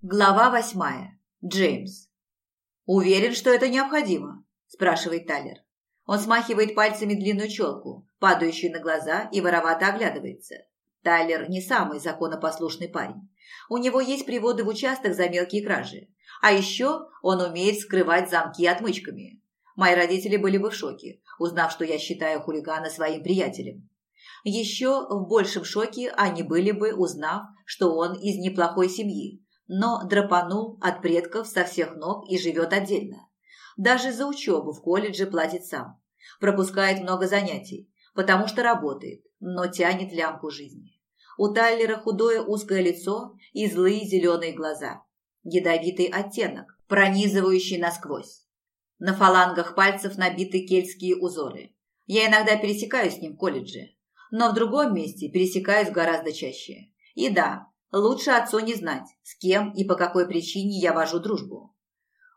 Глава восьмая. Джеймс. «Уверен, что это необходимо?» – спрашивает Талер. Он смахивает пальцами длинную челку, падающую на глаза, и воровато оглядывается. Тайлер не самый законопослушный парень. У него есть приводы в участок за мелкие кражи. А еще он умеет скрывать замки отмычками. Мои родители были бы в шоке, узнав, что я считаю хулигана своим приятелем. Еще в большем шоке они были бы, узнав, что он из неплохой семьи, но драпанул от предков со всех ног и живет отдельно. Даже за учебу в колледже платит сам. Пропускает много занятий, потому что работает, но тянет лямку жизни. У Тайлера худое узкое лицо и злые зеленые глаза. Ядовитый оттенок, пронизывающий насквозь. На фалангах пальцев набиты кельтские узоры. Я иногда пересекаюсь с ним в колледже, но в другом месте пересекаюсь гораздо чаще. И да, Лучше отцу не знать, с кем и по какой причине я вожу дружбу.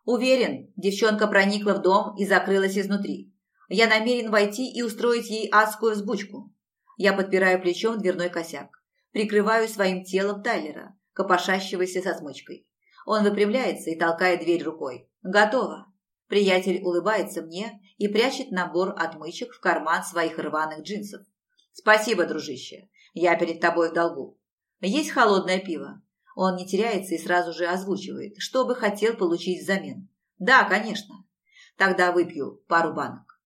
Уверен, девчонка проникла в дом и закрылась изнутри. Я намерен войти и устроить ей адскую взбучку. Я подпираю плечом дверной косяк. Прикрываю своим телом Тайлера, копошащегося со смычкой. Он выпрямляется и толкает дверь рукой. «Готово!» Приятель улыбается мне и прячет набор отмычек в карман своих рваных джинсов. «Спасибо, дружище. Я перед тобой в долгу. А есть холодное пиво. Он не теряется и сразу же озвучивает, что бы хотел получить взамен. Да, конечно. Тогда выпью пару банок.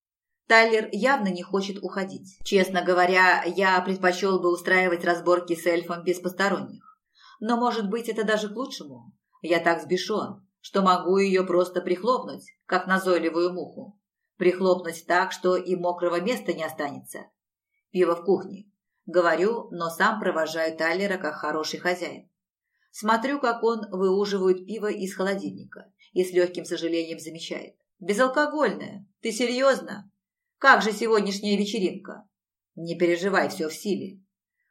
Тайлер явно не хочет уходить. Честно говоря, я предпочел бы устраивать разборки с эльфом без посторонних. Но, может быть, это даже к лучшему. Я так сбешен, что могу ее просто прихлопнуть, как назойливую муху. Прихлопнуть так, что и мокрого места не останется. Пиво в кухне. Говорю, но сам провожаю Тайлера как хороший хозяин. Смотрю, как он выуживает пиво из холодильника и с легким сожалением замечает. «Безалкогольное? Ты серьезно? Как же сегодняшняя вечеринка?» «Не переживай, все в силе.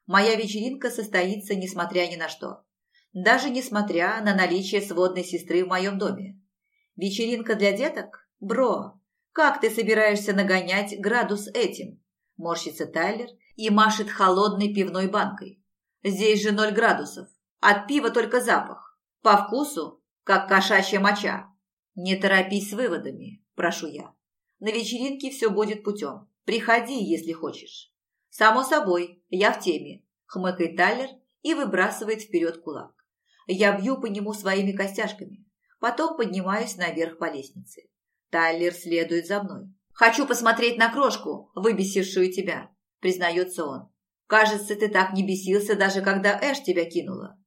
Моя вечеринка состоится несмотря ни на что. Даже несмотря на наличие сводной сестры в моем доме. Вечеринка для деток? Бро, как ты собираешься нагонять градус этим?» Морщится Тайлер – и машет холодной пивной банкой. Здесь же ноль градусов. От пива только запах. По вкусу, как кошачья моча. Не торопись с выводами, прошу я. На вечеринке все будет путем. Приходи, если хочешь. Само собой, я в теме, хмыкает Талер и выбрасывает вперед кулак. Я бью по нему своими костяшками. Потом поднимаюсь наверх по лестнице. Тайлер следует за мной. Хочу посмотреть на крошку, выбесившую тебя признается он. «Кажется, ты так не бесился, даже когда Эш тебя кинула».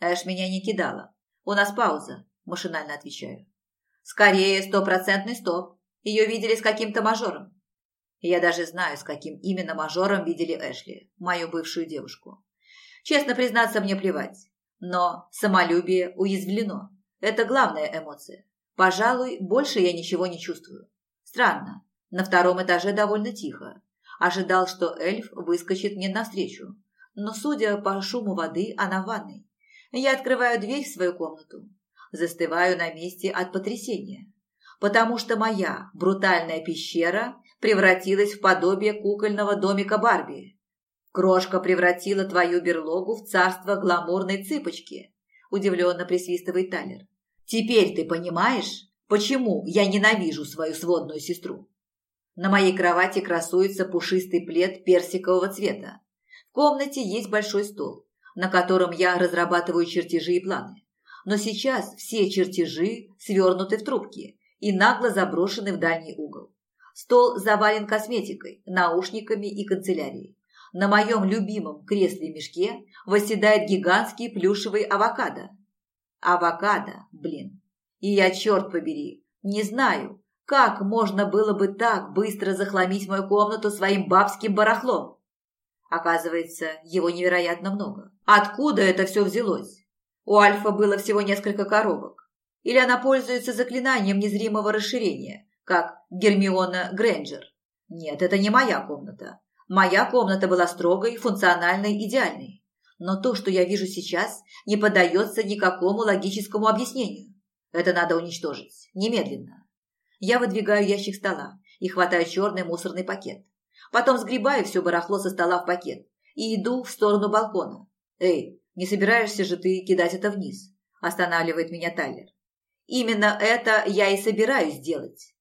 «Эш меня не кидала. У нас пауза», – машинально отвечаю. «Скорее стопроцентный стоп. Ее видели с каким-то мажором». Я даже знаю, с каким именно мажором видели Эшли, мою бывшую девушку. Честно признаться, мне плевать. Но самолюбие уязвлено. Это главная эмоция. Пожалуй, больше я ничего не чувствую. Странно. На втором этаже довольно тихо. Ожидал, что эльф выскочит мне навстречу. Но, судя по шуму воды, она в ванной. Я открываю дверь в свою комнату. Застываю на месте от потрясения. Потому что моя брутальная пещера превратилась в подобие кукольного домика Барби. Крошка превратила твою берлогу в царство гламурной цыпочки, удивленно присвистывает Талер. Теперь ты понимаешь, почему я ненавижу свою сводную сестру? На моей кровати красуется пушистый плед персикового цвета. В комнате есть большой стол, на котором я разрабатываю чертежи и планы. Но сейчас все чертежи свернуты в трубки и нагло заброшены в дальний угол. Стол завален косметикой, наушниками и канцелярией. На моем любимом кресле-мешке восседает гигантский плюшевый авокадо. Авокадо, блин. И я, черт побери, не знаю, как можно было бы так быстро захламить мою комнату своим бабским барахлом? Оказывается, его невероятно много. Откуда это все взялось? У Альфа было всего несколько коробок. Или она пользуется заклинанием незримого расширения, как Гермиона Грэнджер. Нет, это не моя комната. Моя комната была строгой, функциональной, идеальной. Но то, что я вижу сейчас, не поддается никакому логическому объяснению. Это надо уничтожить. Немедленно. Я выдвигаю ящик стола и хватаю черный мусорный пакет. Потом сгребаю все барахло со стола в пакет и иду в сторону балкона. «Эй, не собираешься же ты кидать это вниз?» – останавливает меня Тайлер. «Именно это я и собираюсь делать».